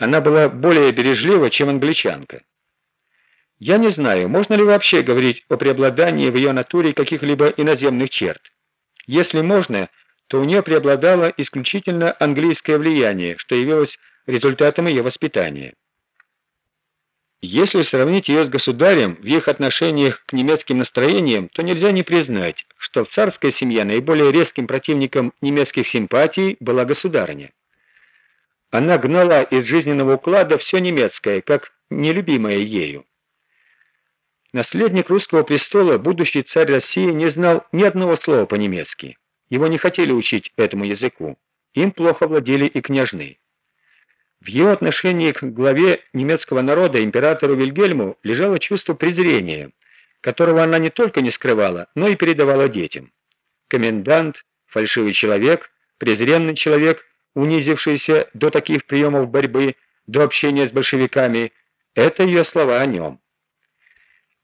Она была более бережлива, чем англичанка. Я не знаю, можно ли вообще говорить о преобладании в ее натуре каких-либо иноземных черт. Если можно, то у нее преобладало исключительно английское влияние, что явилось результатом ее воспитания. Если сравнить ее с государем в их отношениях к немецким настроениям, то нельзя не признать, что в царской семье наиболее резким противником немецких симпатий была государыня. Она гнала из жизненного уклада все немецкое, как нелюбимое ею. Наследник русского престола, будущий царь России, не знал ни одного слова по-немецки. Его не хотели учить этому языку. Им плохо владели и княжны. В его отношении к главе немецкого народа, императору Вильгельму, лежало чувство презрения, которого она не только не скрывала, но и передавала детям. Комендант, фальшивый человек, презренный человек, унизившийся до таких приемов борьбы, до общения с большевиками, это ее слова о нем.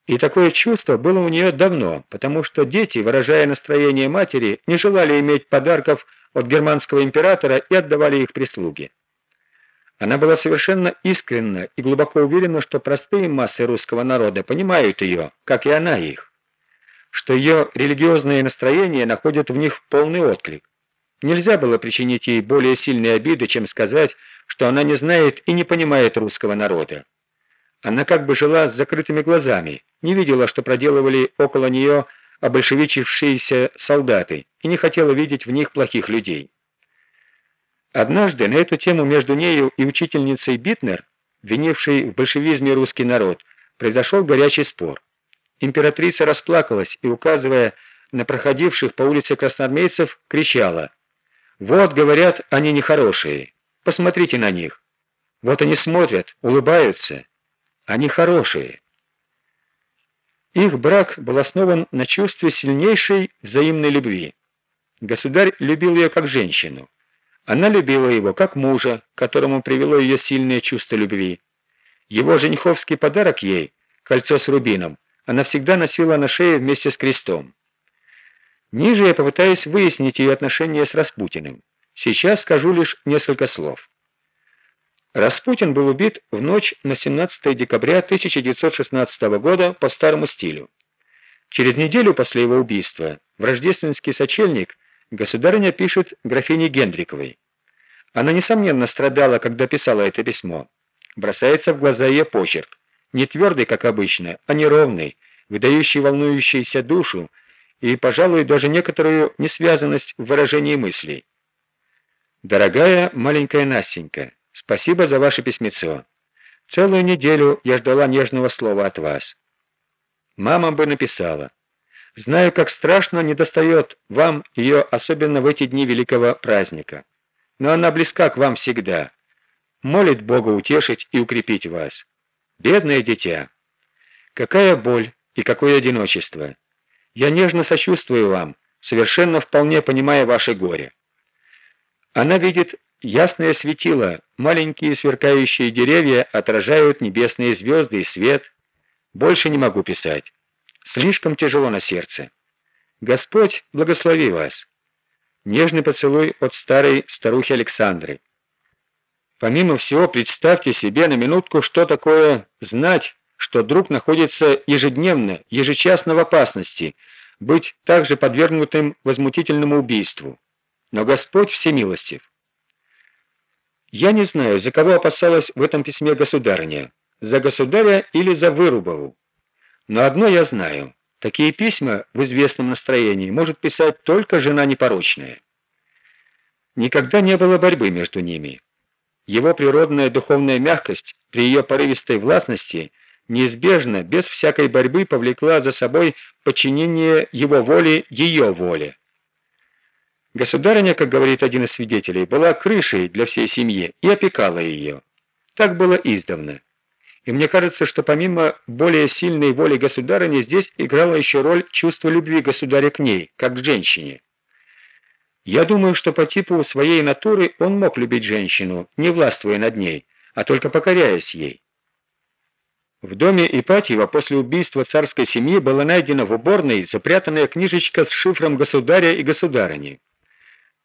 И такое чувство было у нее давно, потому что дети, выражая настроение матери, не желали иметь подарков от германского императора и отдавали их прислуге. Она была совершенно искренна и глубоко уверена, что простые массы русского народа понимают ее, как и она их, что ее религиозные настроения находят в них полный отклик. Нельзя было причинить ей более сильные обиды, чем сказать, что она не знает и не понимает русского народа. Она как бы жила с закрытыми глазами, не видела, что проделывали около нее обольшевичившиеся солдаты, и не хотела видеть в них плохих людей. Однажды на эту тему между нею и учительницей Битнер, винившей в большевизме русский народ, произошел горячий спор. Императрица расплакалась и, указывая на проходивших по улице красноармейцев, кричала «Вот, говорят, они нехорошие. Посмотрите на них. Вот они смотрят, улыбаются». Они хорошие. Их брак был основан на чувстве сильнейшей взаимной любви. Государь любил ее как женщину. Она любила его как мужа, которому привело ее сильное чувство любви. Его жениховский подарок ей, кольцо с рубином, она всегда носила на шее вместе с крестом. Ниже я попытаюсь выяснить ее отношения с Распутиным. Сейчас скажу лишь несколько слов. Распутин был убит в ночь на 17 декабря 1916 года по старому стилю. Через неделю после его убийства в рождественский сочельник государыня пишет графине Гендриковой. Она, несомненно, страдала, когда писала это письмо. Бросается в глаза ее почерк. Не твердый, как обычно, а неровный, выдающий волнующуюся душу и, пожалуй, даже некоторую несвязанность в выражении мыслей. «Дорогая маленькая Настенька, Спасибо за ваше письмецо. Целую неделю я ждала нежного слова от вас. Мама бы написала. Знаю, как страшно недостает вам ее, особенно в эти дни великого праздника. Но она близка к вам всегда. Молит Бога утешить и укрепить вас. Бедное дитя. Какая боль и какое одиночество. Я нежно сочувствую вам, совершенно вполне понимая ваше горе. Она видит Ясное светило, маленькие сверкающие деревья отражают небесные звезды и свет. Больше не могу писать. Слишком тяжело на сердце. Господь благослови вас. Нежный поцелуй от старой старухи Александры. Помимо всего, представьте себе на минутку, что такое знать, что друг находится ежедневно, ежечасно в опасности, быть также подвергнутым возмутительному убийству. Но Господь всемилостив. Я не знаю, за кого опасалась в этом письме государыня, за государя или за Вырубову. Но одно я знаю, такие письма в известном настроении может писать только жена непорочная. Никогда не было борьбы между ними. Его природная духовная мягкость при ее порывистой властности неизбежно, без всякой борьбы, повлекла за собой подчинение его воле ее воле. Государыня, как говорит один из свидетелей, была крышей для всей семьи и опекала ее. Так было издавна. И мне кажется, что помимо более сильной воли государыни здесь играло еще роль чувство любви государя к ней, как к женщине. Я думаю, что по типу своей натуры он мог любить женщину, не властвуя над ней, а только покоряясь ей. В доме Ипатьева после убийства царской семьи была найдена в уборной запрятанная книжечка с шифром государя и государыни.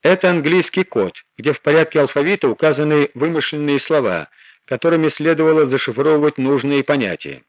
Это английский код, где в порядке алфавита указаны вымышленные слова, которыми следовало зашифровывать нужные понятия.